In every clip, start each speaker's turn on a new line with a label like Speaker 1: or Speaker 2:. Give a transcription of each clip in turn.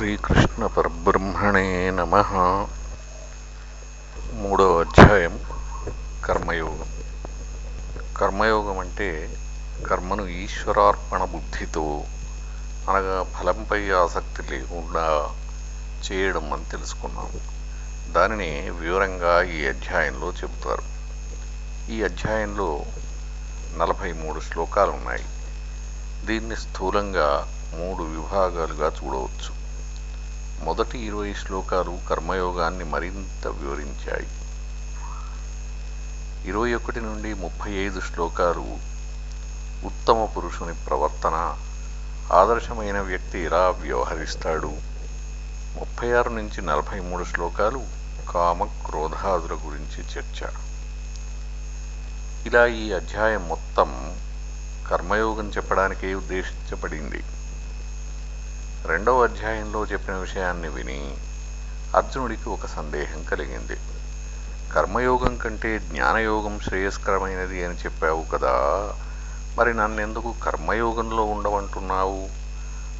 Speaker 1: శ్రీకృష్ణ పరబ్రహ్మణే నమ. మూడవ అధ్యాయం కర్మయోగం. కర్మయోగం అంటే కర్మను ఈశ్వరార్పణ బుద్ధితో అనగా ఫలంపై ఆసక్తి లేకుండా చేయడం అని తెలుసుకున్నాం. దానిని వివరంగా ఈ అధ్యాయంలో చెబుతారు. ఈ అధ్యాయంలో నలభై మూడు శ్లోకాలు ఉన్నాయి దీన్ని స్థూలంగా మూడు విభాగాలుగా చూడవచ్చు. మొదటి ఇరవై శ్లోకాలు కర్మయోగాన్ని మరింత వివరించాయి. ఇరవై ఒకటి నుండి ముప్పై ఐదు శ్లోకాలు ఉత్తమ పురుషుని ప్రవర్తన ఆదర్శమైన వ్యక్తి ఎలా వ్యవహరిస్తాడు? ముప్పై ఆరు నుంచి నలభై మూడు శ్లోకాలు కామ క్రోధాదుల గురించి చర్చ. ఇలా ఈ అధ్యాయం మొత్తం కర్మయోగం చెప్పడానికే ఉద్దేశించబడింది. రెండవ అధ్యాయంలో చెప్పిన విషయాన్ని విని అర్జునుడికి ఒక సందేహం కలిగింది. కర్మయోగం కంటే జ్ఞానయోగం శ్రేయస్కరమైనది అని చెప్పావు కదా. మరి నన్నెందుకు కర్మయోగంలో ఉండవంటున్నావు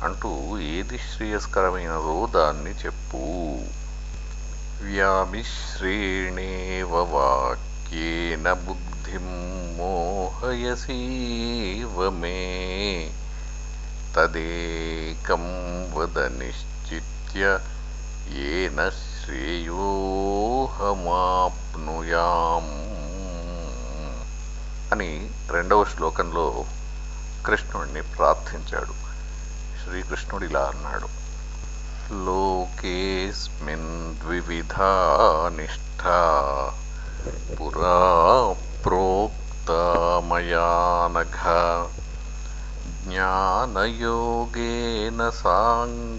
Speaker 1: అంటూ ఏది శ్రేయస్కరమైనదో దాన్ని చెప్పు. వ్యామిశ్రేణేవ వాక్యేన బుద్ధిం మోహయసీవ మే. తదేకం వద నిశ్చిత్య ఏన శ్రేయోహమాప్నుయాం. అని రెండవ శ్లోకంలో కృష్ణుడిని ప్రార్థించాడు. శ్రీకృష్ణుడు ఇలా అన్నాడు. లోకేస్మిన్ ద్వివిధా నిష్ట పురా ప్రోక్త జ్ఞానయోగేన సాంఖ్యానాం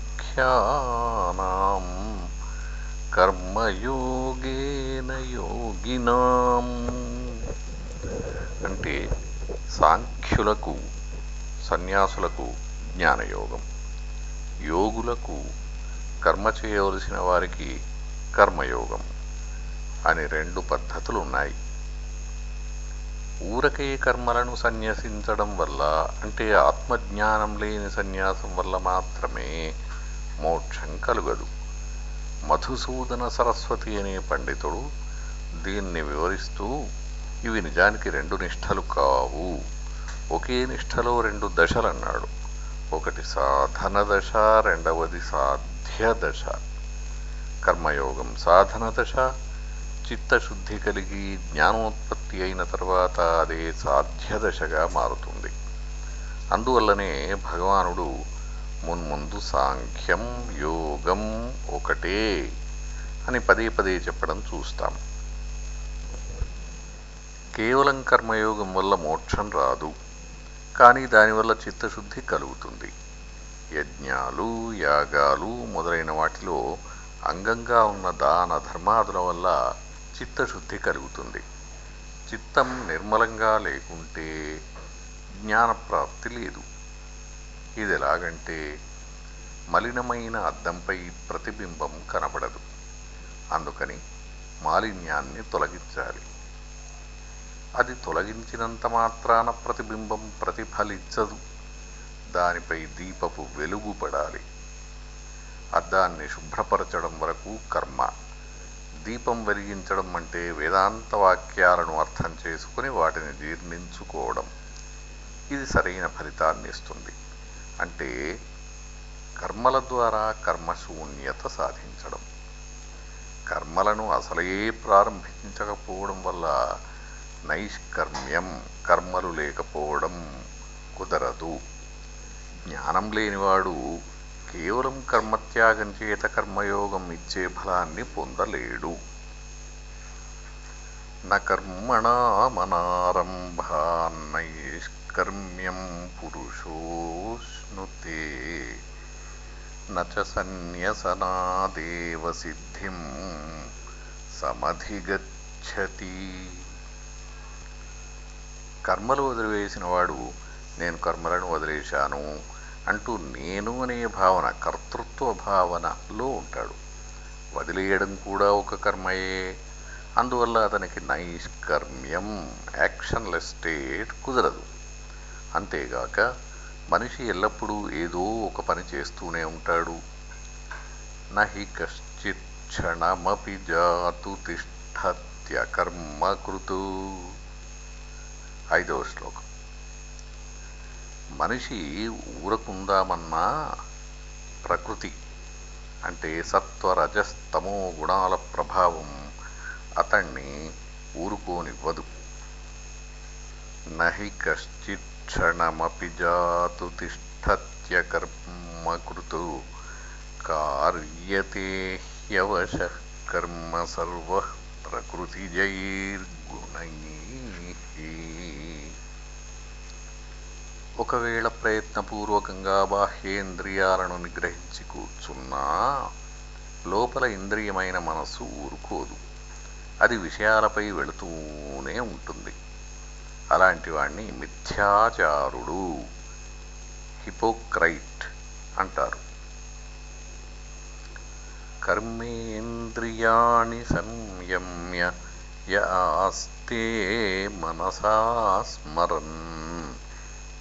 Speaker 1: కర్మయోగేన యోగినాం అంటే సాంఖ్యులకు సన్యాసులకు జ్ఞానయోగం. యోగులకు కర్మ చేయవలసిన వారికి కర్మయోగం అని రెండు పద్ధతులు ఉన్నాయి. ఊరకే కర్మలను సన్యసించడం వల్ల అంటే ఆత్మజ్ఞానం లేని సన్యాసం వల్ల మాత్రమే మోక్షం కలుగదు. మధుసూదన సరస్వతి అనే పండితుడు దీన్ని వివరిస్తూ ఇవి నిజానికి రెండు నిష్ఠలు కావు. ఒకే నిష్ఠలో రెండు దశలన్నాడు. ఒకటి సాధన దశ రెండవది సాధ్య దశ. కర్మయోగం సాధన దశ చిత్తశుద్ధి కలిగి జ్ఞానోత్పత్తి అయిన తర్వాత అదే సాధ్య దశగా మారుతుంది. అందువల్లనే భగవానుడు మున్ముందు సాంఖ్యం యోగం ఒకటే అని పదే పదే చెప్పడం చూస్తాం. కేవలం కర్మయోగం వల్ల మోక్షం రాదు. కానీ దానివల్ల చిత్తశుద్ధి కలుగుతుంది. యజ్ఞాలు యాగాలు మొదలైన వాటిలో అంగంగా ఉన్న దాన ధర్మాదుల వల్ల చిత్తశుద్ధి కలుగుతుంది. చిత్తం నిర్మలంగా లేకుంటే జ్ఞానప్రాప్తి లేదు. ఇది ఎలాగంటే మలినమైన అద్దంపై ప్రతిబింబం కనబడదు. అందుకని మాలిన్యాన్ని తొలగించాలి. అది తొలగించినంత మాత్రాన ప్రతిబింబం ప్రతిఫలించదు. దానిపై దీపపు వెలుగు పడాలి. అద్దాన్ని శుభ్రపరచడం వరకు కర్మ. దీపం వెలిగించడం అంటే వేదాంత వాక్యాలను అర్థం చేసుకుని వాటిని జీర్ణించుకోవడం. ఇది సరైన ఫలితాన్ని ఇస్తుంది. అంటే కర్మల ద్వారా కర్మశూన్యత సాధించడం. కర్మలను అసలే ప్రారంభించకపోవడం వల్ల నైష్కర్మ్యం కర్మలు లేకపోవడం కుదరదు. జ్ఞానం లేనివాడు కేవలం కర్మత్యాగం చేత కర్మయోగం ఇచ్చే ఫలాన్ని పొందలేడు. నకర్మణామనారంభాన్నైష్కర్మ్యం పురుషోష్ణుతే నచ సన్యసనాదేవ సిద్ధిం సమధిగచ్చతి. కర్మలు వదిలివేసిన వాడు నేను కర్మలను వదిలేశాను. అంటూ నేను అనే భావన కర్తృత్వ భావనలో ఉంటాడు. వదిలేయడం కూడా ఒక కర్మయే. అందువల్ల అతనికి నైష్కర్మ్యం యాక్షన్లెస్ స్టేట్ కుదరదు. అంతేగాక మనిషి ఎల్లప్పుడూ ఏదో ఒక పని చేస్తూనే ఉంటాడు. నహి కశ్చిత్ క్షణమపి జాతు తిష్టత్యకర్మకృతు ఐదవ శ్లోకం. మనిషి ఊరకుందామన్నా ప్రకృతి అంటే సత్వరజస్తమో గుణాల ప్రభావం అతణ్ణి ఊరుకోనివ్వదు. నహి కశ్చిత్ క్షణమపి జాతు తిష్టత్యకర్మకృతు కార్యతే హ్యవశ కర్మ సర్వ ప్రకృతిజైర్గుణై. ఒకవేళ ప్రయత్నపూర్వకంగా బాహ్యేంద్రియాలను నిగ్రహించి కూర్చున్నా లోపల ఇంద్రియమైన మనస్సు ఊరుకోదు. అది విషయాలపై వెళుతూనే ఉంటుంది. అలాంటి వాణ్ణి మిథ్యాచారుడు హిపోక్రైట్ అంటారు. కర్మేంద్రియాణి సంయమ్య యాస్తే మనసా స్మరన్.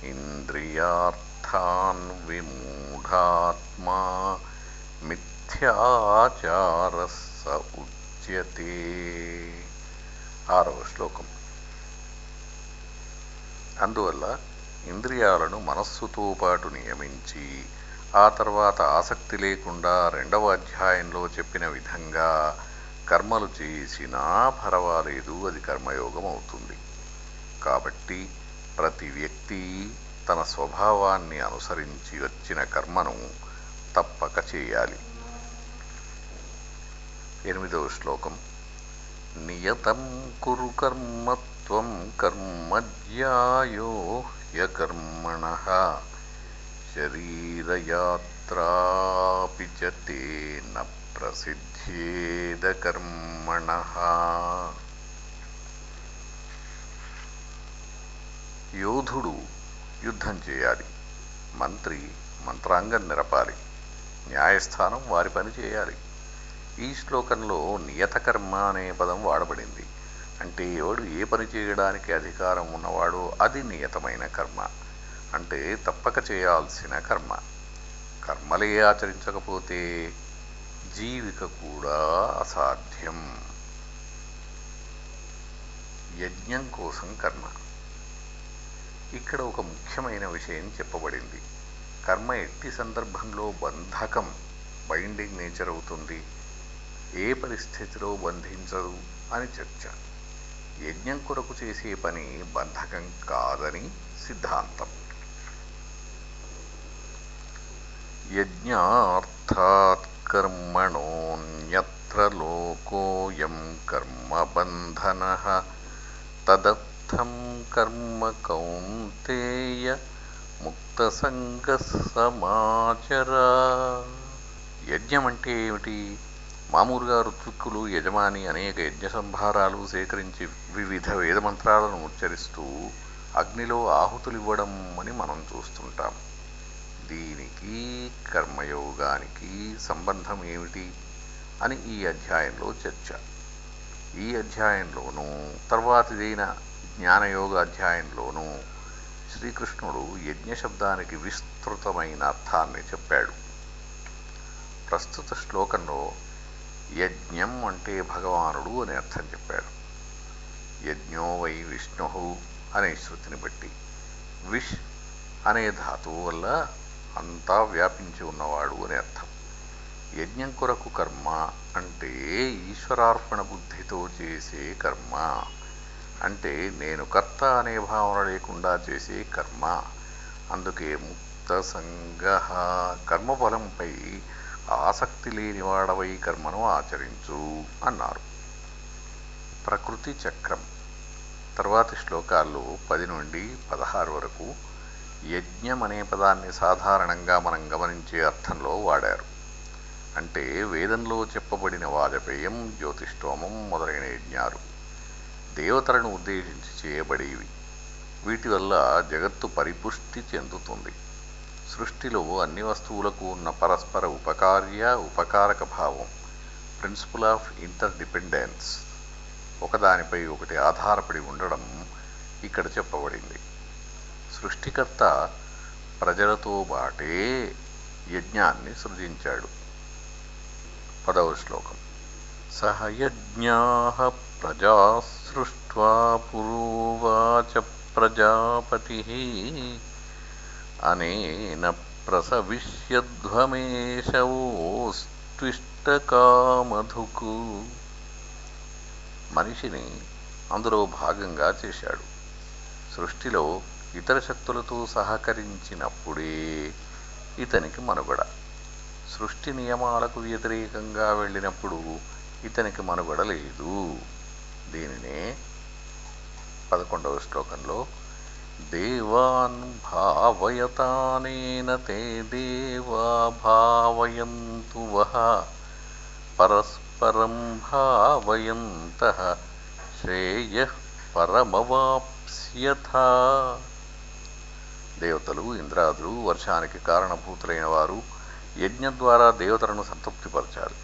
Speaker 1: ఇంద్రియార్థాన్ విమూఢాత్మా మిథ్యాచార స ఉచ్యతే. ఆరవ శ్లోకం. అందువల్ల ఇంద్రియాలను మనస్సుతో పాటు నియమించి ఆ తర్వాత ఆసక్తి లేకుండా రెండవ అధ్యాయంలో చెప్పిన విధంగా కర్మలు చేసినా పర్వాలేదు అది కర్మయోగం అవుతుంది. కాబట్టి ప్రతి వ్యక్తి తన స్వభావాన్ని అనుసరించి వచ్చిన కర్మను తప్పక చేయాలి. ఎనిమిదవ శ్లోకం. నియతం కురు కర్మత్వం కర్మజ్యాయో హ్యకర్మణ శరీరయాత్రాపి చ ప్రసిద్ధేద కర్మణ. యోధుడు యుద్ధం చేయాలి. మంత్రి మంత్రాంగం నిరపాలి. న్యాయస్థానం వారి పని చేయాలి. ఈ శ్లోకంలో నియతకర్మ అనే పదం వాడబడింది. అంటే ఎవడు ఏ పని చేయడానికి అధికారం ఉన్నవాడో అది నియతమైన కర్మ. అంటే తప్పక చేయాల్సిన కర్మ. కర్మలే ఆచరించకపోతే జీవిక కూడా అసాధ్యం. యజ్ఞం కోసం కర్మ. ఇక్కడ ఒక ముఖ్యమైన విషయం చెప్పబడింది. కర్మ ఎట్టి సందర్భంలో బంధకం బైండింగ్ నేచర్ అవుతుంది. ఏ పరిస్థితిలో బంధించదు అని చర్చ. యజ్ఞం కొరకు చేసే పని బంధకం కాదని సిద్ధాంతం. యజ్ఞార్థాత్ కర్మణోన్యత్ర లోకోయం కర్మబంధన తదర్థం కర్మ కౌంతేయ ముక్తసంగ సమాచర. యజ్ఞం అంటే ఏమిటి? మామూలుగా ఋత్విక్కులు యజమాని అనేక యజ్ఞ సంభారాలు సేకరించి వివిధ వేదమంత్రాలను ఉచ్చరిస్తూ అగ్నిలో ఆహుతులివ్వడం అని మనం చూస్తుంటాం. దీనికి కర్మయోగానికి సంబంధం ఏమిటి? అని ఈ అధ్యాయంలో చర్చ. ఈ అధ్యాయంలోనూ తర్వాతిదైన జ్ఞానయోగ అధ్యాయంలోనూ శ్రీకృష్ణుడు యజ్ఞ శబ్దానికి విస్తృతమైన అర్థాన్ని చెప్పాడు. ప్రస్తుత శ్లోకంలో యజ్ఞం అంటే భగవానుడు అని అర్థం చెప్పాడు. యజ్ఞో వై విష్ణు అనే శృతిని బట్టి విష్ అనే ధాతువు వల్ల అంతా వ్యాపించి ఉన్నవాడు అని అర్థం. యజ్ఞం కొరకు కర్మ అంటే ఈశ్వరార్పణ బుద్ధితో చేసే కర్మ. అంటే నేను కర్త అనే భావన లేకుండా చేసే కర్మ. అందుకే ముక్త సంగ కర్మఫలంపై ఆసక్తి లేని వాడవై కర్మను ఆచరించు అన్నారు. ప్రకృతి చక్రం. తర్వాతి శ్లోకాల్లో పది నుండి పదహారు వరకు యజ్ఞం అనే పదాన్ని సాధారణంగా మనం గమనించే అర్థంలో వాడారు. అంటే వేదంలో చెప్పబడిన వాజపేయం జ్యోతిష్టోమం మొదలైన యజ్ఞాలు. దేవతలను ఉద్దేశించి చేయబడేవి. వీటి వల్ల జగత్తు పరిపుష్టి చెందుతుంది. సృష్టిలో అన్ని వస్తువులకు ఉన్న పరస్పర ఉపకార్య ఉపకారక భావం ప్రిన్సిపల్ ఆఫ్ ఇంటర్ డిపెండెన్స్ ఒకదానిపై ఒకటి ఆధారపడి ఉండడం ఇక్కడ చెప్పబడింది. సృష్టికర్త ప్రజలతో బాటే యజ్ఞాన్ని సృజించాడు. పదవ శ్లోకం. సహయజ్ఞా యజ్ఞా ప్రజా సృష్ట్వా పురోవాచ ప్రజాపతి అనేన ప్రసవిష్యధ్వమేశవోస్త్విష్టకామధుకు మనిషిని అందులో భాగంగా చేశాడు. సృష్టిలో ఇతర శక్తులతో సహకరించినప్పుడే ఇతనికి మనుగడ. సృష్టి నియమాలకు వ్యతిరేకంగా వెళ్ళినప్పుడు ఇతనికి మనుగడ లేదు. దీనినే పదకొండవ శ్లోకంలో దేవాన్ భావయతానేన తే దేవా భావయంతు వహ పరస్పరం భావయంత శ్రేయ పరమవాప్స్యథ. దేవతలు ఇంద్రాదులు వర్షానికి కారణభూతులైన వారు యజ్ఞం ద్వారా దేవతలను సంతృప్తిపరచాలి.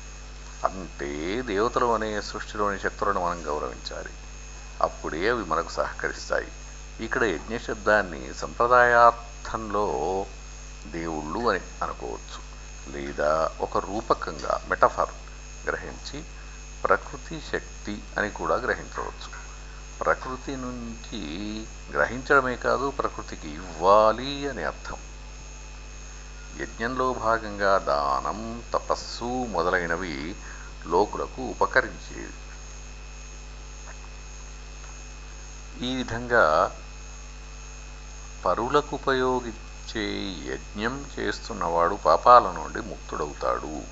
Speaker 1: అంటే దేవతలు అనే సృష్టిలోని శక్తులను మనం గౌరవించాలి. అప్పుడే అవి మనకు సహకరిస్తాయి. ఇక్కడ యజ్ఞశబ్దాన్ని సంప్రదాయార్థంలో దేవుళ్ళు అని అనుకోవచ్చు. లేదా ఒక రూపకంగా మెటఫర్ గ్రహించి ప్రకృతి శక్తి అని కూడా గ్రహించవచ్చు. ప్రకృతి నుంచి గ్రహించడమే కాదు ప్రకృతికి ఇవ్వాలి అని అర్థం. యజ్ఞంలో భాగంగా దానం తపస్సు మొదలైనవి లోకులకు ఉపకరించేవి. ఈ విధంగా పరులకు ఉపయోగించే యజ్ఞం చేస్తున్నవాడు పాపాల నుండి ముక్తుడవుతాడు.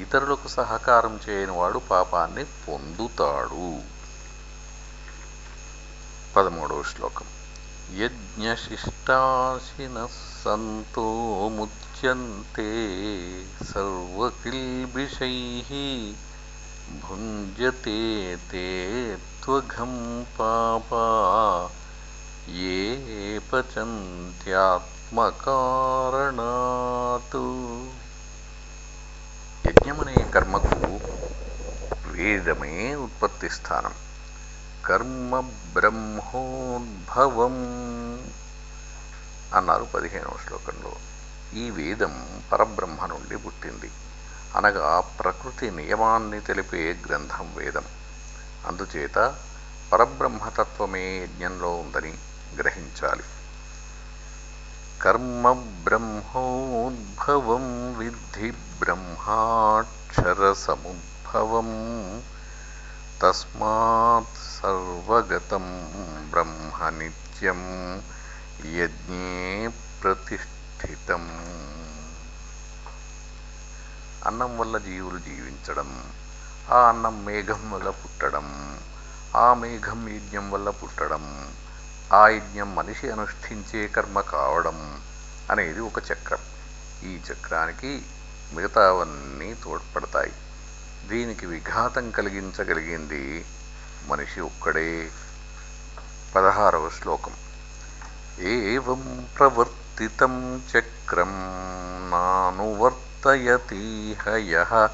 Speaker 1: ఇతరులకు సహకారం చేయనివాడు పాపాన్ని పొందుతాడు. పదమూడవ శ్లోకం. యజ్ఞశిష్టాశిన సంతో ముచ్యంతే సర్వకిల్బిషై భుంజతే తే త్వఘం పాపా ఏ పచంత్యాత్మకారణాత్ యజ్ఞమనే కర్మకు వేదమే ఉత్పత్తి స్థానం కర్మ బ్రహ్మోద్భవం అన్నారు పదిహేనవ శ్లోకంలో. ఈ వేదం పరబ్రహ్మ నుండి పుట్టింది. అనగా ప్రకృతి నియమాన్ని తెలిపే గ్రంథం వేదం. అందుచేత పరబ్రహ్మతత్వమే యజ్ఞంలో ఉందని గ్రహించాలి. కర్మ బ్రహ్మోద్భవం విద్ధి బ్రహ్మాక్షర సముద్భవం తస్మాత్ సర్వగతం బ్రహ్మ నిత్యం యజ్ఞే ప్రతిష్ఠితం అన్నం వల్ల జీవులు జీవించడం ఆ అన్నం మేఘం వల్ల పుట్టడం ఆ మేఘం యజ్ఞం వల్ల పుట్టడం ఆ యజ్ఞం మనిషి అనుష్ఠించే కర్మ కావడం అనేది ఒక చక్రం. ఈ చక్రానికి మిగతావన్నీ తోడ్పడతాయి. దీనికి విఘాతం కలిగించగలిగింది మనిషి ఒక్కడే. పదహారవ శ్లోకం. ఏం స్థితం చక్రం నానువర్తయతీహ యః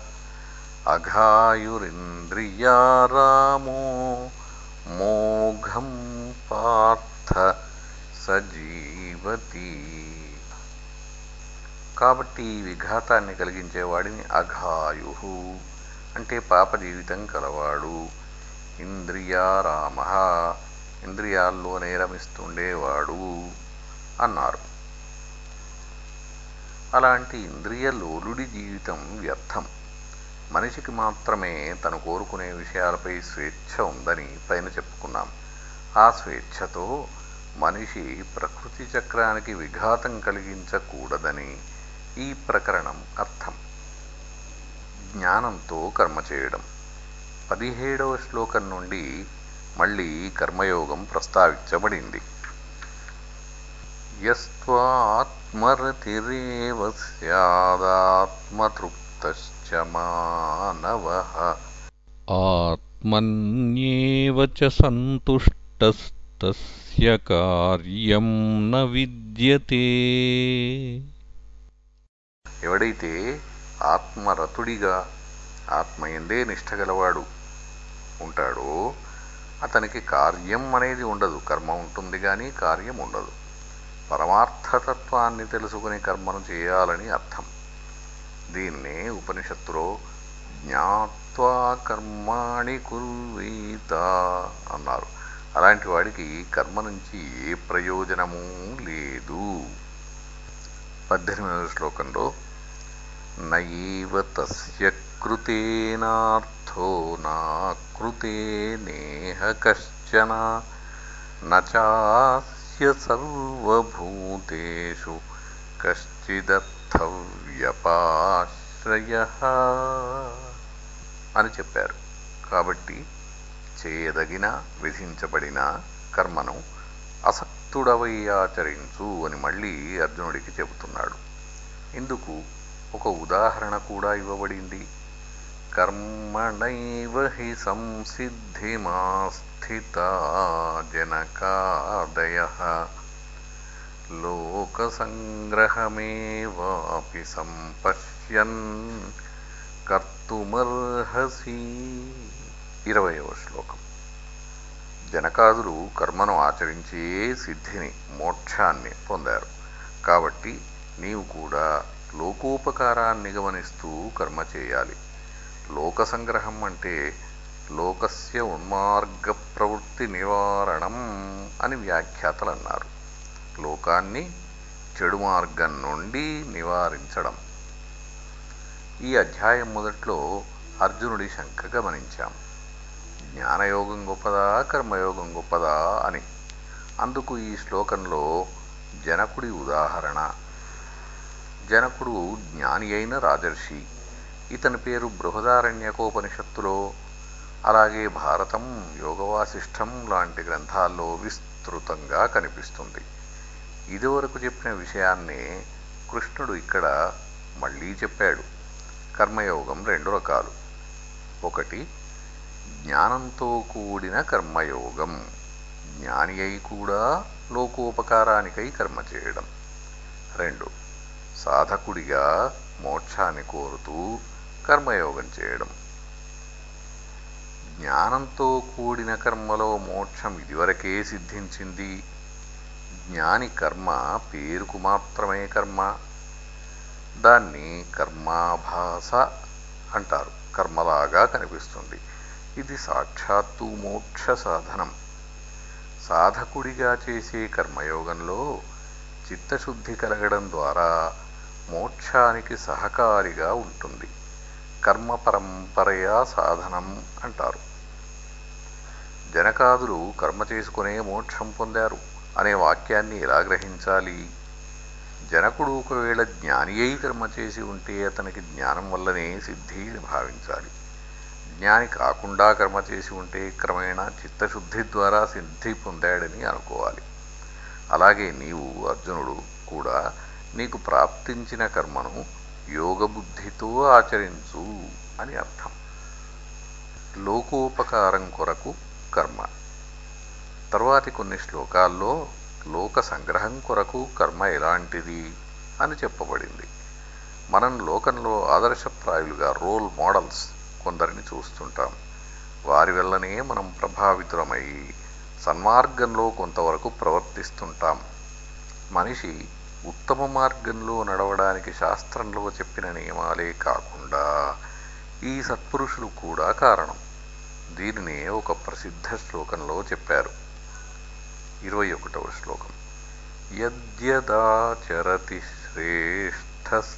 Speaker 1: అఘాయురింద్రియారామో మోఘం పార్థ సజీవతి. కాబట్టి ఈ విఘాతాన్ని కలిగించేవాడిని అఘాయు అంటే పాప జీవితం కలవాడు. ఇంద్రియారామ. ఇంద్రియాల్లో నేరమిస్తుండేవాడు అన్నారు. అలాంటి ఇంద్రియ లోలుడి జీవితం వ్యర్థం. మనిషికి మాత్రమే తను కోరుకునే విషయాలపై స్వేచ్ఛ ఉందని పైన చెప్పుకున్నాం. ఆ స్వేచ్ఛతో మనిషి ప్రకృతి చక్రానికి విఘాతం కలిగించకూడదని ఈ ప్రకరణం అర్థం. జ్ఞానంతో కర్మ చేయడం. పదిహేడవ శ్లోకం నుండి మళ్ళీ కర్మయోగం ప్రస్తావించబడింది. యస్త్వాత్మరతిరేవ స్యాదాత్మతృప్తశ్చ మానవః
Speaker 2: చ సంతుష్టస్తస్య కార్యం న విద్యతే
Speaker 1: ఎవడైతే ఆత్మరతుడిగా ఆత్మయందే నిష్టగలవాడు ఉంటాడో అతనికి కార్యం అనేది ఉండదు. కర్మ ఉంటుంది కానీ కార్యం ఉండదు. పరమార్థతత్వాన్ని తెలుసుకుని కర్మను చేయాలని అర్థం. దీన్నే ఉపనిషత్తులో జ్ఞాత్వా కర్మాణి కుర్వీత అన్నారు. అలాంటి వాడికి కర్మ నుంచి ఏ ప్రయోజనము లేదు. పద్దెనిమిదవ శ్లోకంలో నైవ తస్య కృతేనార్థో నా కృతే నేహ కశ్చన నాస్య సర్వభూతేషు కశ్చిదర్థవ్యపాశ్రయ అని చెప్పారు. కాబట్టి చేయదగిన విధించబడిన కర్మను అసక్తుడవై ఆచరించు అని మళ్ళీ అర్జునుడికి చెబుతున్నాడు. ఇందుకు ఒక ఉదాహరణ కూడా ఇవ్వబడింది. కర్మణైవ హి సంసిద్ధిమాస్థిత జనకాదయ లోకసంగ్రహమేవాపి సంపశ్యన్ కర్తుమర్హసి ఇరవయవ శ్లోకం. జనకాదులు కర్మను ఆచరించే సిద్ధిని మోక్షాన్ని పొందారు. కాబట్టి నీవు కూడా లోకోపకారాన్ని గమనిస్తూ కర్మ చేయాలి. లోక సంగ్రహం అంటే లోకస్య ఉన్మార్గ ప్రవృత్తి నివారణం అని వ్యాఖ్యాతలు అన్నారు లోకాన్ని చెడు మార్గం నుండి నివారించడం. ఈ అధ్యాయం మొదట్లో అర్జునుడి శంక గమనించాం. జ్ఞానయోగం గొప్పదా కర్మయోగం గొప్పదా అని. అందుకు ఈ శ్లోకంలో జనకుడి ఉదాహరణ. జనకుడు జ్ఞాని అయిన రాజర్షి. ఇతని పేరు బృహదారణ్యకోపనిషత్తులో అలాగే భారతం యోగవాసిష్టం లాంటి గ్రంథాల్లో విస్తృతంగా కనిపిస్తుంది. ఇదివరకు చెప్పిన విషయాన్నే కృష్ణుడు ఇక్కడ మళ్ళీ చెప్పాడు. కర్మయోగం రెండు రకాలు. ఒకటి జ్ఞానంతో కూడిన కర్మయోగం. జ్ఞాని అయి కూడా లోకోపకారానికై కర్మ చేయడం. రెండు సాధకుడిగా మోక్షాన్ని కోరుతూ కర్మయోగం చేయడం. జ్ఞానంతో కూడిన కర్మలో మోక్షం ఇదివరకే సిద్ధించింది. జ్ఞాని కర్మ పేరుకు మాత్రమే కర్మ. దాన్ని కర్మాభాస అంటారు. కర్మలాగా కనిపిస్తుంది. ఇది సాక్షాత్తు మోక్ష సాధనం. సాధకుడిగా చేసే కర్మయోగంలో చిత్తశుద్ధి కలగడం ద్వారా మోక్షానికి సహకారిగా ఉంటుంది. కర్మ పరంపరయా సాధనం అంటారు. జనకాదులు కర్మ చేసుకునే మోక్షం పొందారు అనే వాక్యాన్ని ఎలా గ్రహించాలి? జనకుడు ఒకవేళ జ్ఞాని అయి కర్మ చేసి ఉంటే అతనికి జ్ఞానం వల్లనే సిద్ధి అని భావించాలి. జ్ఞాని కాకుండా కర్మ చేసి ఉంటే క్రమేణా చిత్తశుద్ధి ద్వారా సిద్ధి పొందాడని అనుకోవాలి. అలాగే నీవు అర్జునుడు కూడా నీకు ప్రాప్తించిన కర్మను యోగబుద్ధితో ఆచరించు అని అర్థం. లోకోపకారం కొరకు కర్మ. తర్వాతి కొన్ని శ్లోకాల్లో లోక సంగ్రహం కొరకు కర్మ ఎలాంటిది అని చెప్పబడింది. మనం లోకంలో ఆదర్శప్రాయులుగా రోల్ మోడల్స్ కొందరిని చూస్తుంటాం. వారి వల్లనే మనం ప్రభావితులమై సన్మార్గంలో కొంతవరకు ప్రవర్తిస్తుంటాం. మనిషి ఉత్తమ మార్గంలో నడవడానికి శాస్త్రంలో చెప్పిన నియమాలే కాకుండా ఈ సత్పురుషులు కూడా కారణం. దీనినే ఒక ప్రసిద్ధ శ్లోకంలో చెప్పారు. ఇరవై ఒకటవ శ్లోకం. యద్యదాచరతి శ్రేష్టస్తత్తదేవేతరో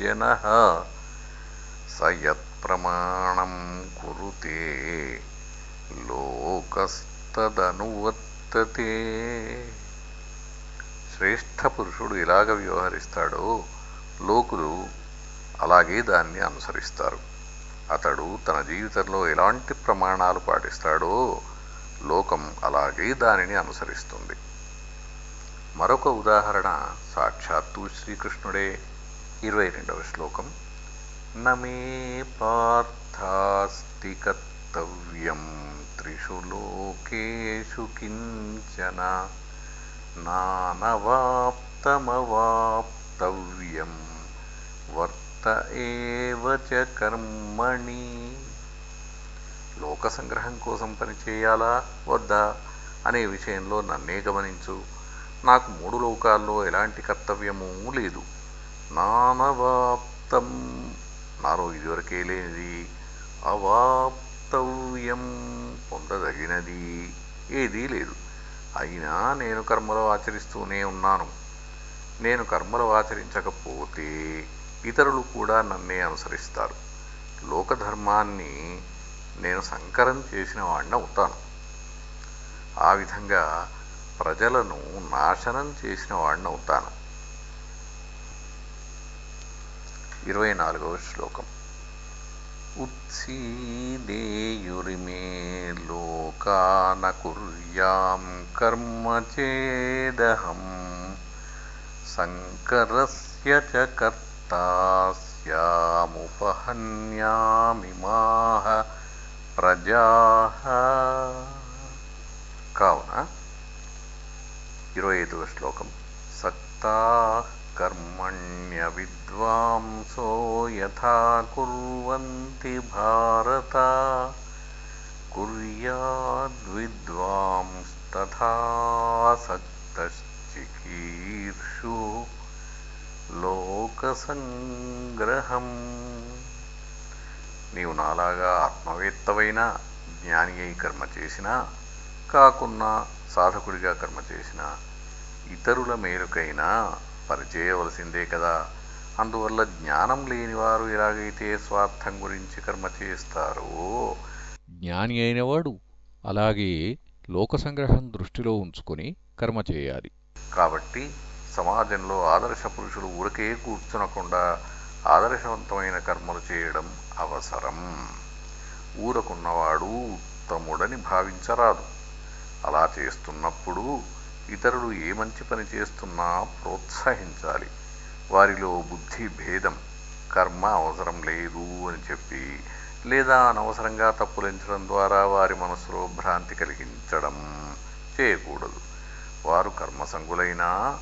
Speaker 1: జన సయత్ప్రమాణం కురుతే లోకస్తదనువర్తతే. శ్రేష్ఠ పురుషుడు ఎలాగ వ్యవహరిస్తాడో లోకులు అలాగే దాన్ని అనుసరిస్తారు. అతడు తన జీవితంలో ఎలాంటి ప్రమాణాలు పాటిస్తాడో లోకం అలాగే దానిని అనుసరిస్తుంది. మరొక ఉదాహరణ సాక్షాత్తు శ్రీకృష్ణుడే. ఇరవై రెండవ శ్లోకం. నమే పార్థాస్తి కర్తవ్యం త్రిషు లోకేషు కించన నానవాప్తమవాప్తవ్యం వర్త ఏవ చ కర్మణి. లోక సంగ్రహం కోసం పని చేయాలా? వద్దా? అనే విషయంలో నన్నే గమనించు. నాకు మూడు లోకాల్లో ఎలాంటి కర్తవ్యమూ లేదు. నానవాప్తం. నాలో ఇదివరకే లేనిది. అవాప్తవ్యం పొందదగినది. ఏదీ లేదు. అయినా నేను కర్మలు ఆచరిస్తూనే ఉన్నాను. నేను కర్మలు ఆచరించకపోతే ఇతరులు కూడా నన్నే అనుసరిస్తారు. లోకధర్మాన్ని నేను సంకరం చేసిన వాడిని అవుతాను. ఆ విధంగా ప్రజలను నాశనం చేసిన వాడిని అవుతాను. ఇరవై నాలుగవ శ్లోకం. ఉత్సీదేయురిమే లోకాన కుర్యాం కర్మ చేదహం. సంకరస్య చ కర్త స్యాముపహన్యామిమాహ ప్రజాః కావున ఇరవై ఐదవ శ్లోకం సక్తా కర్మణ్య విద్వాంసో యథా కుర్వంతి భారత కుర్యాద్విద్వాంస్తథా సక్తశ్చికీర్షు లోకసంగ్రహం. నీవు నాలాగా ఆత్మవేత్తవైనా జ్ఞాని అయి కర్మ చేసినా కాకున్నా సాధకుడిగా కర్మ చేసినా ఇతరుల మేలుకైనా పనిచేయవలసిందే కదా. అందువల్ల జ్ఞానం లేనివారు ఎలాగైతే స్వార్థం గురించి కర్మ చేస్తారో?
Speaker 2: జ్ఞాని అయినవాడు అలాగే లోక సంగ్రహం దృష్టిలో ఉంచుకొని కర్మ చేయాలి.
Speaker 1: కాబట్టి సమాజంలో ఆదర్శ పురుషులు ఊరికే కూర్చునకుండా ఆదర్శవంతమైన కర్మలు చేయడం అవసరం. ఊరకున్నవాడు ఉత్తముడని భావించరాదు. అలా చేస్తున్నప్పుడు ఇతరులు ఏ మంచి పని చేస్తున్నా ప్రోత్సహించాలి. వారిలో బుద్ధి భేదం కర్మ అవసరం లేదు అని చెప్పి లేదా అనవసరంగా తప్పులించడం ద్వారా వారి మనసులో భ్రాంతి కలిగించడం చేయకూడదు. వారు కర్మసంగులైనా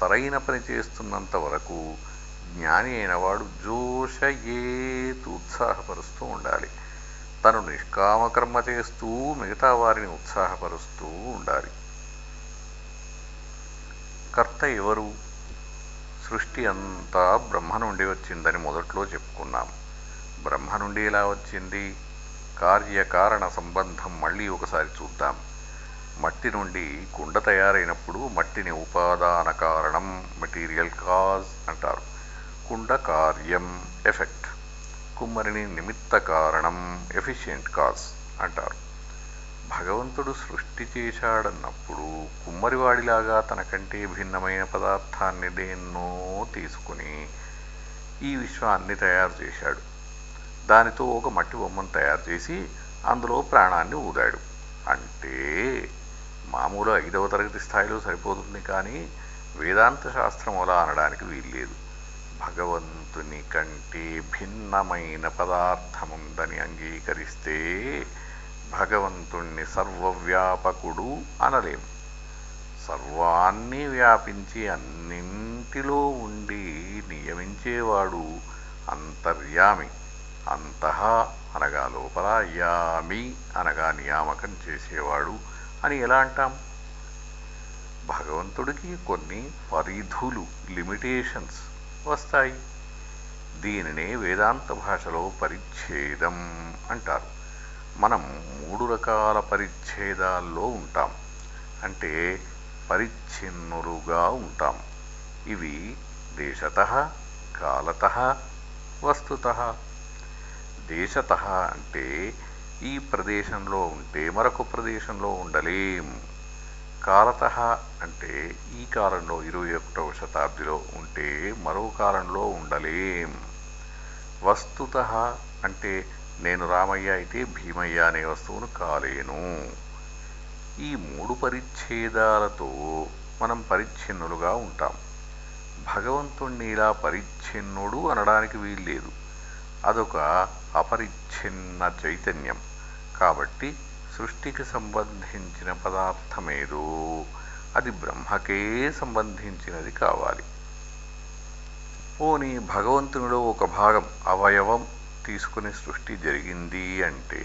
Speaker 1: సరైన పని చేస్తున్నంత వరకు జ్ఞాని అయినవాడు జోషయేతు ఉత్సాహపరుస్తూ ఉండాలి. తను నిష్కామకర్మ చేస్తూ మిగతా వారిని ఉత్సాహపరుస్తూ ఉండాలి. కర్త ఎవరు? సృష్టి అంతా బ్రహ్మ నుండి వచ్చిందని మొదట్లో చెప్పుకున్నాం. బ్రహ్మ నుండి ఎలా వచ్చింది? కార్యకారణ సంబంధం మళ్ళీ ఒకసారి చూద్దాం. మట్టి నుండి కుండ తయారైనప్పుడు మట్టిని ఉపాదాన కారణం మెటీరియల్ కాజ్ అంటారు. కుండ కార్యం ఎఫెక్ట్ కుమ్మరిని నిమిత్త కారణం ఎఫిషియెంట్ కాజ్ అంటారు. భగవంతుడు సృష్టి చేశాడన్నప్పుడు కుమ్మరివాడిలాగా తనకంటే భిన్నమైన పదార్థాన్ని దేన్నో తీసుకుని ఈ విశ్వాన్ని తయారు చేశాడు. దానితో ఒక మట్టి బొమ్మను తయారు చేసి అందులో ప్రాణాన్ని ఊదాడు. అంటే మామూలు ఐదవ తరగతి స్థాయిలో సరిపోతుంది కానీ వేదాంత శాస్త్రం అలా అనడానికి వీల్లేదు. భగవంతుని కంటే భిన్నమైన పదార్థముందని అంగీకరిస్తే భగవంతుణ్ణి సర్వవ్యాపకుడు అనలేం. సర్వాన్ని వ్యాపించి అన్నింటిలో ఉండి నియమించేవాడు అంతర్యామి. అంతః అనగా లోపల యామి అనగా నియామకం చేసేవాడు అని ఎలా అంటాం? భగవంతుడికి కొన్ని పరిధులు లిమిటేషన్స్ వస్తాయి. దీనినే వేదాంత భాషలో పరిచ్ఛేదం అంటారు. మనం మూడు రకాల పరిచ్ఛేదాల్లో ఉంటాం. అంటే పరిచ్ఛిన్నులుగా ఉంటాం. ఇవి దేశత కాలత వస్తుత. దేశత అంటే ఈ ప్రదేశంలో ఉంటే మరొక ప్రదేశంలో ఉండలేం. కాలత అంటే ఈ కాలంలో ఇరవై ఒకటవ శతాబ్దిలో ఉంటే మరో కాలంలో ఉండలేం. వస్తుత అంటే నేను రామయ్య అయితే భీమయ్య అనే వస్తువును కాలేను. ఈ మూడు పరిచ్ఛేదాలతో మనం పరిచ్ఛిన్నులుగా ఉంటాం. భగవంతుణ్ణి ఇలా పరిచ్ఛిన్నుడు అనడానికి వీల్లేదు. అదొక అపరిచ్ఛిన్న చైతన్యం. కాబట్టి సృష్టికి సంబంధించిన పదార్థమేదో అది బ్రహ్మకే సంబంధించినది కావాలి. పోనీ భగవంతునిలో ఒక భాగం అవయవం తీసుకుని సృష్టి జరిగింది అంటే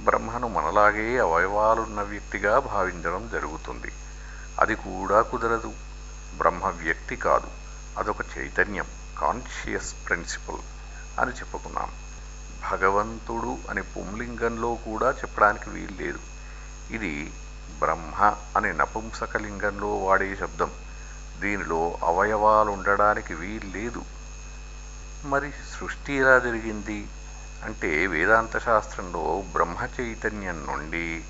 Speaker 1: బ్రహ్మను మనలాగే అవయవాలున్న వ్యక్తిగా భావించడం జరుగుతుంది. అది కూడా కుదరదు. బ్రహ్మ వ్యక్తి కాదు. అదొక చైతన్యం కాన్షియస్ ప్రిన్సిపల్ అని చెప్పుకున్నాం. భగవంతుడు అని పుంలింగంలో కూడా చెప్పడానికి వీలు లేదు. ఇది బ్రహ్మ అని నపుంసకలింగంలో వాడే శబ్దం. దీనిలో అవయవాలు ఉండడానికి వీలు లేదు. మరి సృష్టి ఎలా జరిగింది? అంటే వేదాంత శాస్త్రంలో బ్రహ్మ చైతన్యం నుండి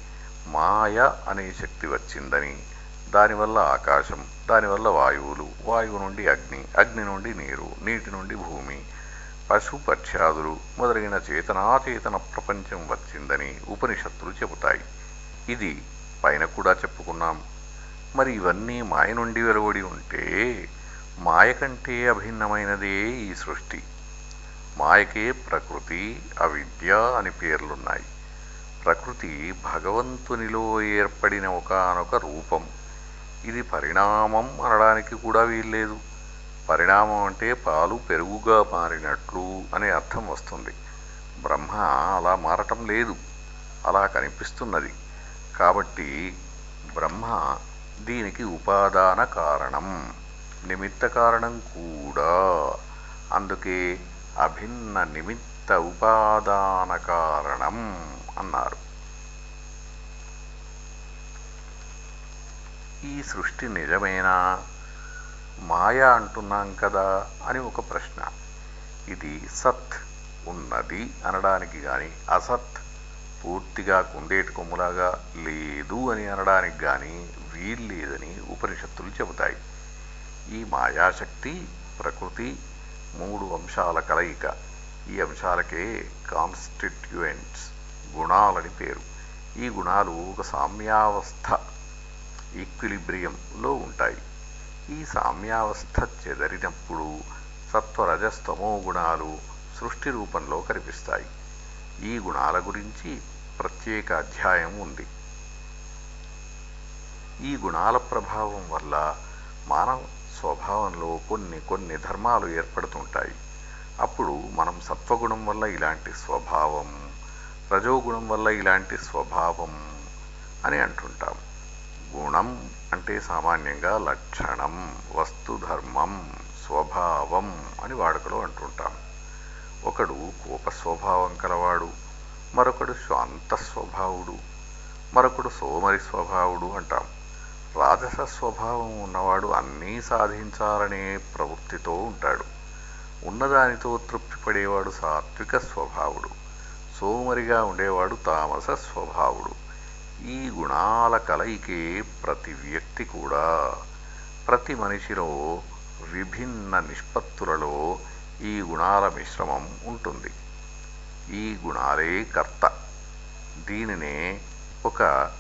Speaker 1: మాయ అనే శక్తి వచ్చిందని. దానివల్ల ఆకాశం దానివల్ల వాయువులు వాయువు నుండి అగ్ని అగ్ని నుండి నీరు నీటి నుండి భూమి పశుపక్ష్యాదులు మొదలైన చేతనాచేతన ప్రపంచం వచ్చిందని ఉపనిషత్తులు చెబుతాయి. ఇది పైన కూడా చెప్పుకున్నాం. మరి ఇవన్నీ మాయ నుండి వెలువడి ఉంటే మాయ కంటే అభిన్నమైనదే ఈ సృష్టి. మాయకే ప్రకృతి అవిద్య అని పేర్లున్నాయి. ప్రకృతి భగవంతునిలో ఏర్పడిన ఒకనొక రూపం. ఇది పరిణామం అనడానికి కూడా వీల్లేదు. పరిణామం అంటే పాలు పెరుగుగా మారినట్లు అనే అర్థం వస్తుంది. బ్రహ్మ అలా మారటం లేదు. అలా కనిపిస్తున్నది. కాబట్టి బ్రహ్మ దీనికి ఉపాదాన కారణం. నిమిత్త కారణం కూడా. అందుకే అభిన్న నిమిత్త ఉపాదాన కారణం అన్నారు. ఈ సృష్టి నిజమేనా? మాయ అంటున్నాం కదా అని ఒక ప్రశ్న. ఇది సత్ ఉన్నది అనడానికి కానీ అసత్ పూర్తిగా కుండేటి కొమ్ములాగా లేదు అని అనడానికి కానీ వీల్లేదని ఉపనిషత్తులు చెబుతాయి. ఈ మాయాశక్తి ప్రకృతి మూడు అంశాల కలయిక. ఈ అంశాలకే కాన్స్టిట్యూయెంట్స్ గుణాలని పేరు. ఈ గుణాలు ఒక సామ్యావస్థ ఈక్విలిబ్రియంలో ఉంటాయి. ఈ సామ్యావస్థ చెదరినప్పుడు సత్వరజస్తమో గుణాలు సృష్టి రూపంలో కనిపిస్తాయి. ఈ గుణాల గురించి ప్రత్యేక అధ్యాయం ఉంది. ఈ గుణాల ప్రభావం వల్ల మానవ స్వభావంలో కొన్ని కొన్ని ధర్మాలు ఏర్పడుతుంటాయి. అప్పుడు మనం సత్వగుణం వల్ల ఇలాంటి స్వభావం రజోగుణం వల్ల ఇలాంటి స్వభావం అని అంటుంటాం. గుణం అంటే సామాన్యంగా లక్షణం వస్తుధర్మం స్వభావం అని వాడుకలో అంటుంటాం. ఒకడు కోప స్వభావం కలవాడు మరొకడు శాంత స్వభావుడు మరొకడు సోమరి స్వభావుడు అంటాం. రాజస స్వభావం ఉన్నవాడు అన్నీ సాధించాలనే ప్రవృత్తితో ఉంటాడు. ఉన్నదానితో తృప్తి పడేవాడు సాత్విక స్వభావుడు సోమరిగా ఉండేవాడు తామస స్వభావుడు. ఈ గుణాల కలయికే ప్రతి వ్యక్తి కూడా ప్రతి మనిషిలో విభిన్న నిష్పత్తులలో ఈ గుణాల మిశ్రమం ఉంటుంది. ఈ గుణాలే కర్త. దీనినే ఒక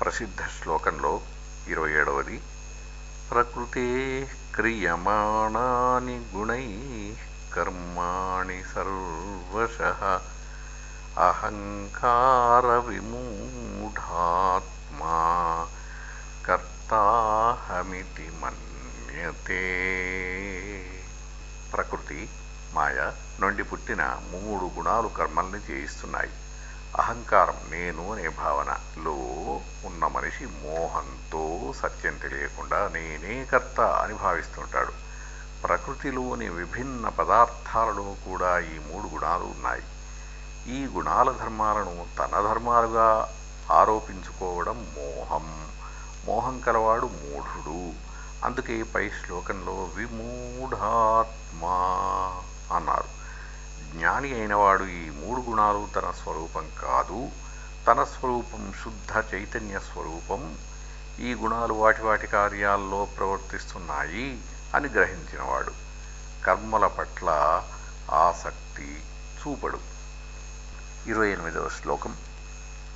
Speaker 1: ప్రసిద్ధ శ్లోకంలో ఇరవై ఏడవది ప్రకృతే క్రియమాణాని గుణై కర్మాణి సర్వశ అహంకార విమూఢాత్మా కర్తాహమితి మన్యతే. ప్రకృతి మాయ నుండి పుట్టిన మూడు గుణాలు కర్మల్ని చేయిస్తున్నాయి. అహంకారం నేను అనే భావనలో ఉన్న మనిషి మోహంతో సత్యం తెలియకుండా నేనే కర్త అని భావిస్తుంటాడు. ప్రకృతిలోని విభిన్న పదార్థాలలో కూడా ఈ మూడు గుణాలు ఉన్నాయి. ఈ గుణాల ధర్మాలను తన ధర్మాలుగా ఆరోపించుకోవడం మోహం. మోహం కలవాడు మూఢుడు. అందుకే పై శ్లోకంలో విమూఢాత్మా అన్నారు. జ్ఞాని అయినవాడు ఈ మూడు గుణాలు తన స్వరూపం కాదు. తన స్వరూపం శుద్ధ చైతన్య స్వరూపం. ఈ గుణాలు వాటి వాటి కార్యాల్లో ప్రవర్తిస్తున్నాయి అని గ్రహించినవాడు. కర్మల పట్ల ఆసక్తి చూపడు. ఇరవై ఎనిమిదవ శ్లోకం.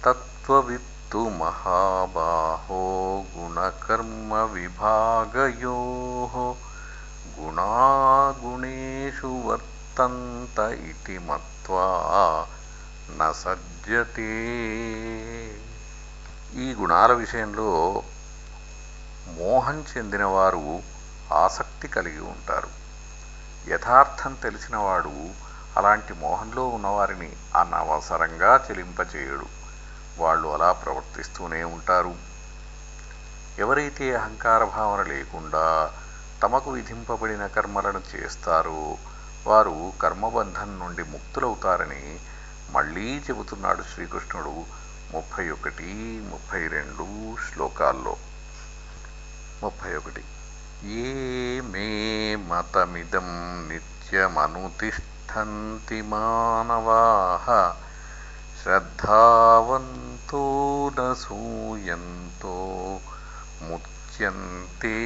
Speaker 1: తత్ మహాబాహో గుణకర్మ విభాగయో గుణాగుణేషు వర్తంత ఇతి మత్వా న సజ్జతే ఈ గుణాల విషయంలో మోహం చెందినవారు ఆసక్తి కలిగి ఉంటారు. యథార్థం తెలిసినవాడు అలాంటి మోహంలో ఉన్నవారిని అనవసరంగా చెలింపచేయడు. వాళ్ళు అలా ప్రవర్తిస్తూనే ఉంటారు. ఎవరైతే అహంకార భావన లేకుండా తమకు విధింపబడిన కర్మలను చేస్తారో వారు కర్మబంధం నుండి ముక్తులవుతారని మళ్ళీ చెబుతున్నాడు శ్రీకృష్ణుడు ముప్పై ఒకటి ముప్పై రెండు శ్లోకాల్లో. ముప్పై ఒకటి ఏ మే మతమిదం నిత్యమనుతిష్టంతి మానవాః శ్రద్ధావంతో నూయంతో ముచ్యంతే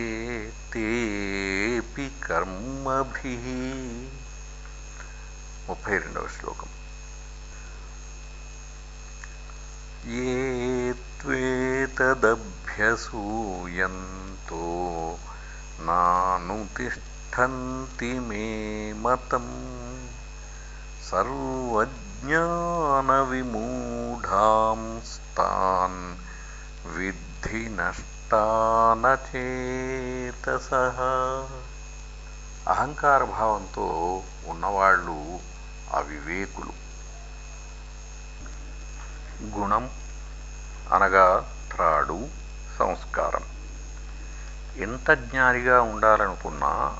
Speaker 1: తేపి కర్మభి ముప్పై రెండవ శ్లోకం ఏ త్వేతదభ్యసూయంతో నానుతిష్టంతి మే మతం సర్వజ్ఞానవిమూఢాంస్తాన్ విద్ధి నష్టానచేతస అహంకార భావంతో ఉన్నవాళ్ళు అవివేకులు. గుణం అనగా త్రాడు సంస్కారం. ఎంత జ్ఞానిగా ఉండాలనుకున్నా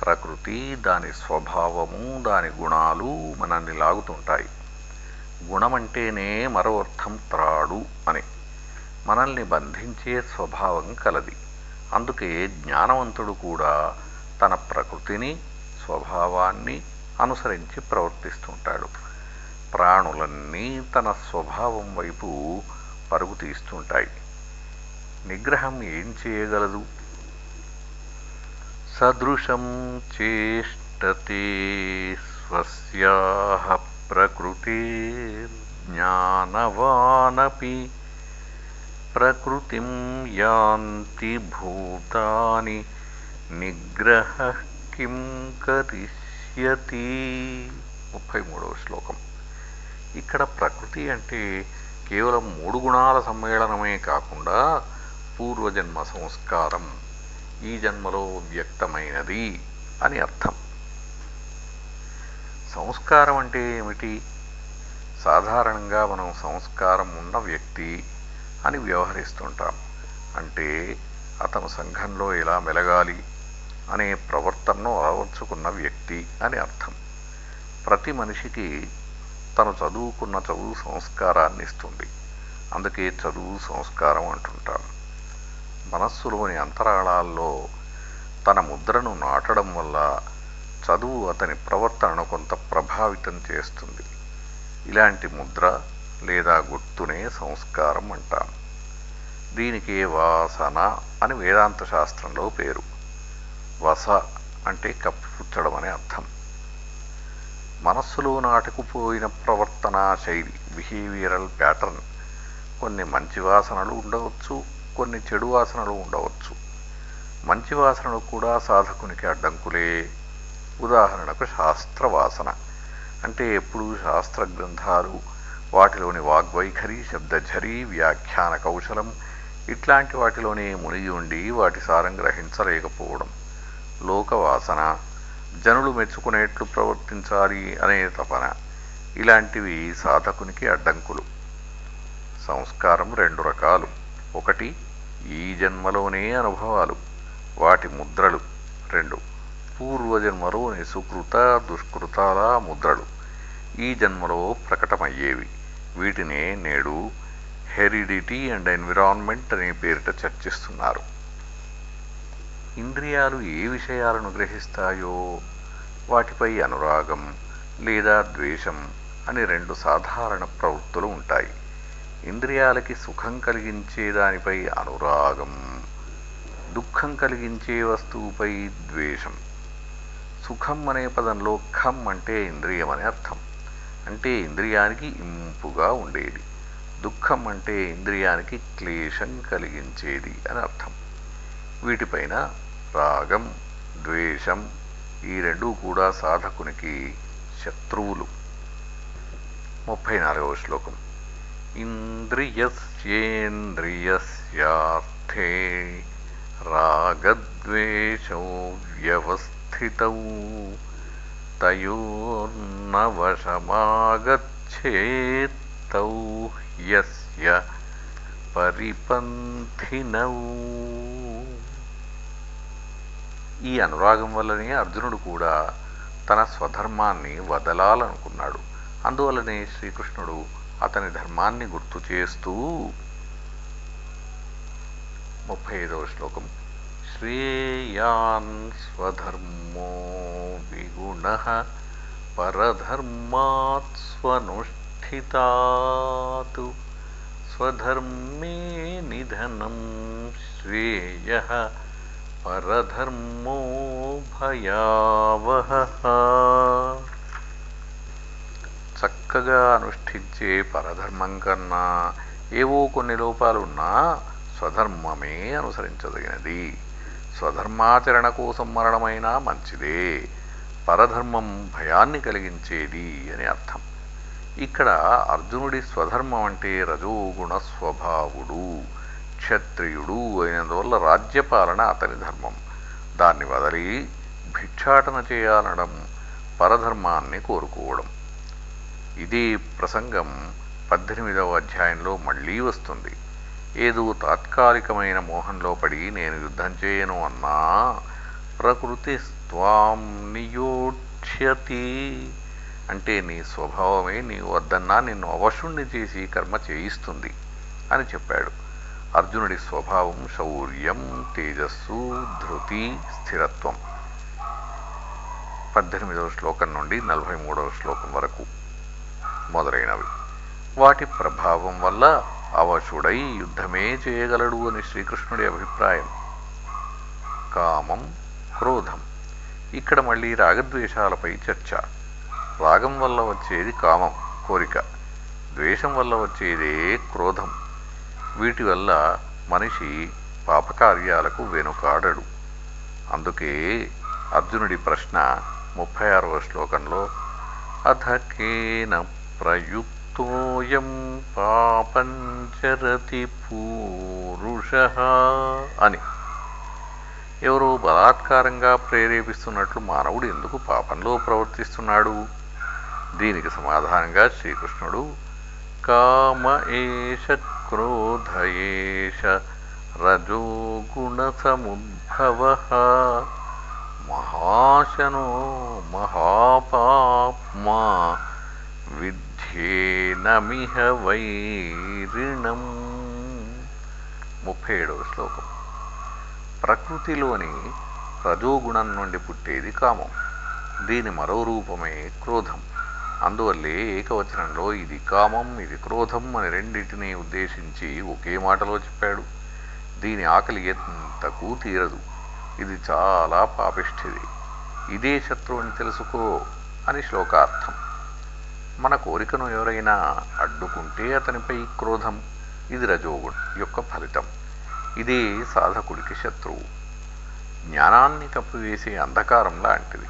Speaker 1: ప్రకృతి దాని స్వభావము దాని గుణాలు మనల్ని లాగుతుంటాయి. గుణమంటేనే మరో అర్థం త్రాడు అని. మనల్ని బంధించే స్వభావం కలది. అందుకే జ్ఞానవంతుడు కూడా తన ప్రకృతిని స్వభావాన్ని అనుసరించి ప్రవర్తిస్తుంటాడు. ప్రాణులన్నీ తన స్వభావం వైపు పరుగు తీస్తుంటాయి. నిగ్రహం ఏం చేయగలదు? సదృశం చేష్టతే స్వస్యాహ ప్రకృతిర్జ్ఞానవానపి ప్రకృతిం యాంతి భూతాని నిగ్రహ కిం కరిష్యతి ముప్పై మూడవ శ్లోకం. ఇక్కడ ప్రకృతి అంటే కేవలం మూడు గుణాల సమ్మేళనమే కాకుండా పూర్వజన్మ సంస్కారం ఈ జన్మలో వ్యక్తమైనది అని అర్థం. సంస్కారం అంటే ఏమిటి? సాధారణంగా మనం సంస్కారం ఉన్న వ్యక్తి అని వ్యవహరిస్తుంటాం. అంటే అతను సంఘంలో ఎలా మెలగాలి అనే ప్రవర్తనను అలవర్చుకున్న వ్యక్తి అని అర్థం. ప్రతి మనిషికి తను చదువుకున్న చదువు సంస్కారాన్ని ఇస్తుంది. అందుకే చదువు సంస్కారం అంటుంటాం మనస్సులోని అంతరాళాల్లో తన ముద్రను నాటడం వల్ల చదువు అతని ప్రవర్తనను కొంత ప్రభావితం చేస్తుంది. ఇలాంటి ముద్ర లేదా గుర్తునే సంస్కారం అంటాం దీనికి వాసన అని వేదాంత శాస్త్రంలో పేరు. వస అంటే కప్పిపుచ్చడం అనే అర్థం. మనస్సులో నాటుకుపోయిన ప్రవర్తనా శైలి బిహేవియరల్ ప్యాటర్న్ కొన్ని మంచి వాసనలు ఉండవచ్చు కొన్ని చెడు వాసనలు ఉండవచ్చు. మంచి వాసనలు కూడా సాధకునికి అడ్డంకులే ఉదాహరణకు శాస్త్రవాసన. అంటే ఎప్పుడూ శాస్త్ర గ్రంథాలు వాటిలోని వాగ్వైఖరి శబ్దఝరి వ్యాఖ్యాన కౌశలం ఇట్లాంటి వాటిలోనే మునిగి ఉండి వాటి సారం గ్రహించలేకపోవడం. లోకవాసన జనులు మెచ్చుకునేట్లు ప్రవర్తించాలి అనే తపన. ఇలాంటివి సాధకునికి అడ్డంకులు. సంస్కారం రెండు రకాలు. ఒకటి ఈ జన్మలోనే అనుభవాలు. వాటి ముద్రలు రెండు. పూర్వజన్మలోని సుకృత దుష్కృతాల ముద్రలు. ఈ జన్మలో ప్రకటమయ్యేవి. వీటినే నేడు హెరిడిటీ అండ్ ఎన్విరాన్మెంట్ అనే పేరిట చర్చిస్తున్నారు. ఇంద్రియాలు ఏ విషయాలను గ్రహిస్తాయో? వాటిపై అనురాగం లేదా ద్వేషం అని రెండు సాధారణ ప్రవృత్తులు ఉంటాయి. ఇంద్రియాలకి సుఖం కలిగించే దానిపై అనురాగం దుఃఖం కలిగించే వస్తువుపై ద్వేషం. సుఖం అనే పదంలో ఖం అంటే ఇంద్రియం అని అర్థం. అంటే ఇంద్రియానికి ఇంపుగా ఉండేది. దుఃఖం అంటే ఇంద్రియానికి క్లేశం కలిగించేది అని అర్థం. వీటిపైన రాగం ద్వేషం ఈ రెండూ కూడా సాధకునికి శత్రువులు. ముప్పై నాలుగవ శ్లోకం. ఇంద్రియస్యేంద్రియస్యార్థే వ్యవస్థ వ్యవస్థితౌ తయోర్నవశమాగచ్చేత్తౌ యస్య పరిపంథినౌ ఈ అనురాగం వల్లనే అర్జునుడు కూడా తన స్వధర్మాన్ని వదలాలనుకున్నాడు. అందువల్లనే శ్రీకృష్ణుడు అతని ధర్మాన్ని గుర్తు చేస్తూ ముప్పై ఐదవ శ్లోకం శ్రేయాన్ స్వధర్మో విగుణ పరధర్మాత్ స్వనుష్ఠితాత్ స్వధర్మే నిధనం శ్రేయ పరధర్మో భయావహ చక్కగా అనుష్ఠించే పరధర్మం కన్నా ఏవో కొన్ని లోపాలున్నా స్వధర్మమే అనుసరించదగినది. స్వధర్మాచరణ కోసం మరణమైనా మంచిదే. పరధర్మం భయాన్ని కలిగించేది అని అర్థం. ఇక్కడ అర్జునుడి స్వధర్మం అంటే రజోగుణ స్వభావుడు క్షత్రియుడు అయినందువల్ల రాజ్యపాలన అతని ధర్మం. దాన్ని వదిలి భిక్షాటన చేయాలనడం పరధర్మాన్ని కోరుకోవడం. ఇదే ప్రసంగం పద్దెనిమిదవ అధ్యాయంలో మళ్ళీ వస్తుంది. ఏదో తాత్కాలికమైన మోహంలో పడి నేను యుద్ధం చేయను అన్నా. ప్రకృతి స్వాం నియోక్ష్యతి. అంటే నీ స్వభావమే నీ వద్దన్నా నిన్ను అవశుణ్ణి చేసి కర్మ చేయిస్తుంది అని చెప్పాడు. అర్జునుడి స్వభావం శౌర్యం తేజస్సు ధృతి స్థిరత్వం. పద్దెనిమిదవ శ్లోకం నుండి నలభై మూడవ శ్లోకం వరకు మొదలైనవి. వాటి ప్రభావం వల్ల అవశుడై యుద్ధమే చేయగలడు అని శ్రీకృష్ణుడి అభిప్రాయం. కామం క్రోధం. ఇక్కడ మళ్ళీ రాగద్వేషాలపై చర్చ. రాగం వల్ల వచ్చేది కామం కోరిక. ద్వేషం వల్ల వచ్చేదే క్రోధం. వీటి వల్ల మనిషి పాపకార్యాలకు వెనుకాడడు. అందుకే అర్జునుడి ప్రశ్న ముప్పై ఆరవ శ్లోకంలో అథకేన ప్రయుక్ తోయం పాపంచరతి పూరుష అని. ఎవరో బలాత్కారంగా ప్రేరేపిస్తున్నట్లు మానవుడు ఎందుకు పాపంలో ప్రవర్తిస్తున్నాడు? దీనికి సమాధానంగా శ్రీకృష్ణుడు కామ ఏష క్రోధయేష ఏష రజోగుణ సముద్భవ మహాశనో మహాపాప్మా విద్యేనమిహ వైరిణం ముప్పై ఏడవ శ్లోకం. ప్రకృతిలోని రజోగుణం నుండి పుట్టేది కామం. దీని మరో రూపమే క్రోధం. అందువల్లే ఏకవచనంలో ఇది కామం ఇది క్రోధం అని రెండింటినీ ఉద్దేశించి ఒకే మాటలో చెప్పాడు. దీని ఆకలి ఎంతకు తీరదు. ఇది చాలా పాపిష్ఠిది ఇదే శత్రువుని తెలుసుకో అని శ్లోకార్థం. మన కోరికను ఎవరైనా అడ్డుకుంటే అతనిపై క్రోధం ఇది రజోగుణం యొక్క ఫలితం. ఇదే సాధకుడికి శత్రువు. జ్ఞానాన్ని కప్పివేసే అంధకారం లాంటిది.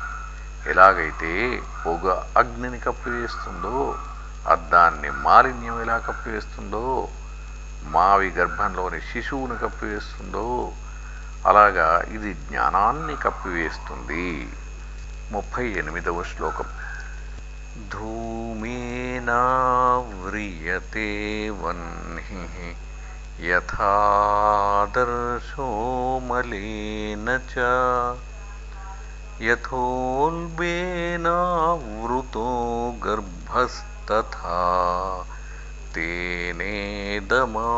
Speaker 1: ఎలాగైతే పొగ అగ్నిని కప్పివేస్తుందో అద్దాన్ని మాలిన్యం ఎలా కప్పివేస్తుందో మావి గర్భంలోని శిశువుని కప్పివేస్తుందో అలాగా ఇది జ్ఞానాన్ని కప్పివేస్తుంది. ముప్పై ఎనిమిదవ శ్లోకం. ధూమేనావ్రియతే వహ్ని యథాదర్శో మలేన చ యథోల్బేనావృతో గర్భస్తథా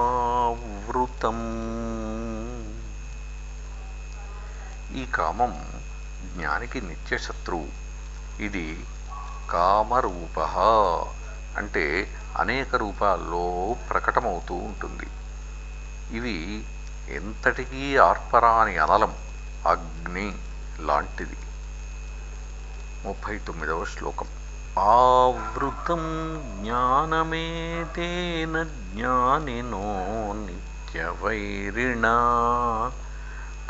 Speaker 1: తేనేదమావృతం ఈ కామం జ్ఞానికి నిత్య శత్రువు ఇది కామరూప అంటే అనేక రూపాల్లో ప్రకటమవుతూ ఉంటుంది. ఇవి ఎంతటికీ ఆర్పరాని అనలం అగ్ని లాంటిది. ముప్పై తొమ్మిదవ శ్లోకం. ఆవృతం జ్ఞానమేతేన జ్ఞానినో నిత్యవైరిణా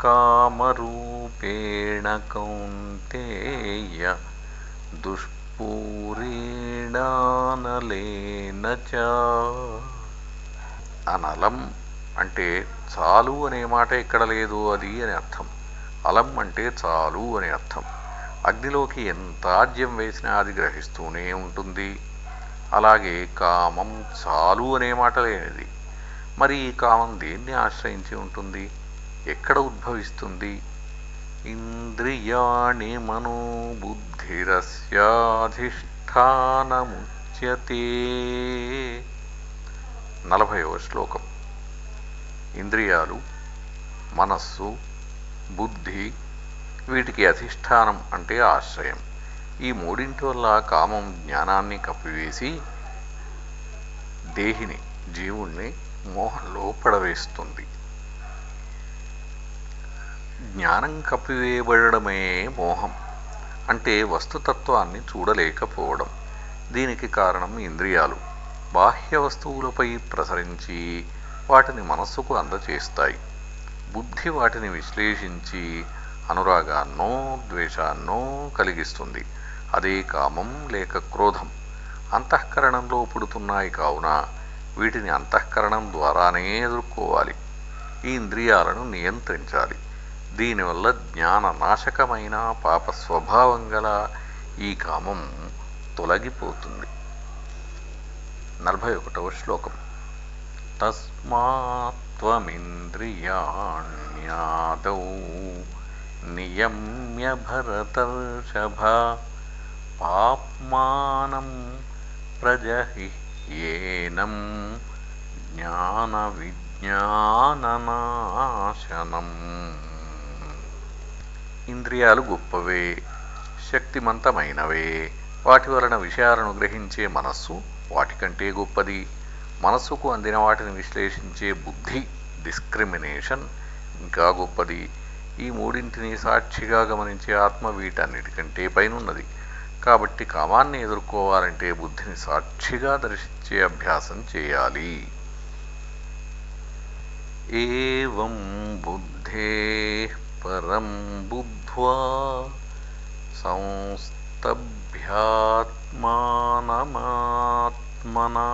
Speaker 1: కామరూపేణ కౌంతేయ పూరేణానలేన చ అనలం అంటే చాలు అనే మాట ఇక్కడ లేదు అది అని అర్థం. అలం అంటే చాలు అని అర్థం. అగ్నిలోకి ఎంత ఆజ్యం వేసినా అది గ్రహిస్తూనే ఉంటుంది. అలాగే కామం చాలు అనే మాట లేనిది. మరి ఈ కామం దేన్ని ఆశ్రయించి ఉంటుంది? ఎక్కడ ఉద్భవిస్తుంది? ఇంద్రియాణి మనోబుద్ధి స్థిరస్యాధిష్టానముచ్యతే. నలభైవ శ్లోకం. ఇంద్రియాలు మనస్సు బుద్ధి వీటికి అధిష్టానం అంటే ఆశ్రయం. ఈ మూడింటి వల్ల కామం జ్ఞానాన్ని కప్పివేసి దేహిని జీవుణ్ణి మోహంలో పడవేస్తుంది. జ్ఞానం కప్పివేయబడమే మోహం. అంటే వస్తుతత్వాన్ని చూడలేకపోవడం. దీనికి కారణం ఇంద్రియాలు. బాహ్య వస్తువులపై ప్రసరించి వాటిని మనస్సుకు అందచేస్తాయి. బుద్ధి వాటిని విశ్లేషించి అనురాగాన్నో ద్వేషాన్నో కలిగిస్తుంది. అదే కామం లేక క్రోధం. అంతఃకరణంలో పుడుతున్నాయి కావున వీటిని అంతఃకరణం ద్వారానే ఎదుర్కోవాలి. ఈ ఇంద్రియాలను నియంత్రించాలి. దీనివల్ల జ్ఞాన నాశకమైన పాప స్వభావం గల ఈ కామం తొలగిపోతుంది. నలభై ఒకటవ శ్లోకం. తస్మాత్వమింద్రియాణ్యాదౌ నియమ్య భరతర్షభ పాప్మానం ప్రజహియేనం జ్ఞాన విజ్ఞాననాశనం ఇంద్రియాలు గొప్పవే శక్తిమంతమైనవే. వాటి వలన విషయాలను గ్రహించే మనస్సు వాటికంటే గొప్పది. మనస్సుకు అందిన వాటిని విశ్లేషించే బుద్ధి డిస్క్రిమినేషన్ ఇంకా గొప్పది. ఈ మూడింటిని సాక్షిగా గమనించే ఆత్మ వీటన్నిటికంటే పైనున్నది. కాబట్టి కామాన్ని ఎదుర్కోవాలంటే బుద్ధిని సాక్షిగా దర్శించే అభ్యాసం చేయాలి. ఏవం బుద్ధే పరం బుద్ధ్వా సంస్తభ్యాత్మానమాత్మనా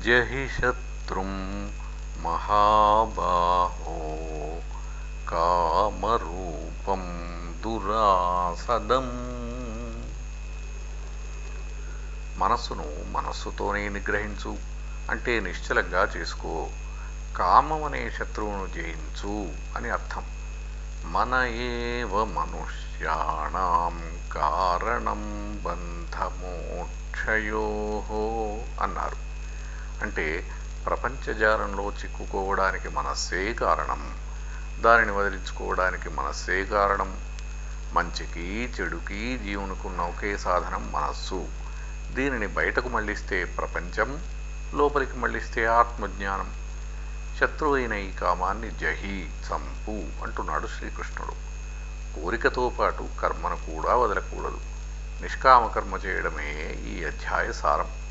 Speaker 1: జహి శత్రుం మహాబాహో కామరూపం దురాసదం మనస్సును మనస్సుతోనే నిగ్రహించు అంటే నిశ్చలంగా చేసుకో. కామం అనే శత్రువును జయించు అని అర్థం. మన ఏవ మనుష్యాణం కారణం బంధమోక్షయో అన్నారు. అంటే ప్రపంచజాలంలో చిక్కుకోవడానికి మనస్సే కారణం దానిని వదిలించుకోవడానికి మనస్సే కారణం మంచికి చెడుకి జీవునుకున్న ఒకే సాధనం మనస్సు. దీనిని బయటకు మళ్ళిస్తే ప్రపంచం లోపలికి మళ్ళిస్తే ఆత్మజ్ఞానం. శత్రువైన ఈ కామాన్ని జహి చంపు అంటున్నాడు శ్రీకృష్ణుడు. కోరికతో పాటు కర్మను కూడా వదలకూడదు. నిష్కామ కర్మ చేయడమే ఈ అధ్యాయ సారం.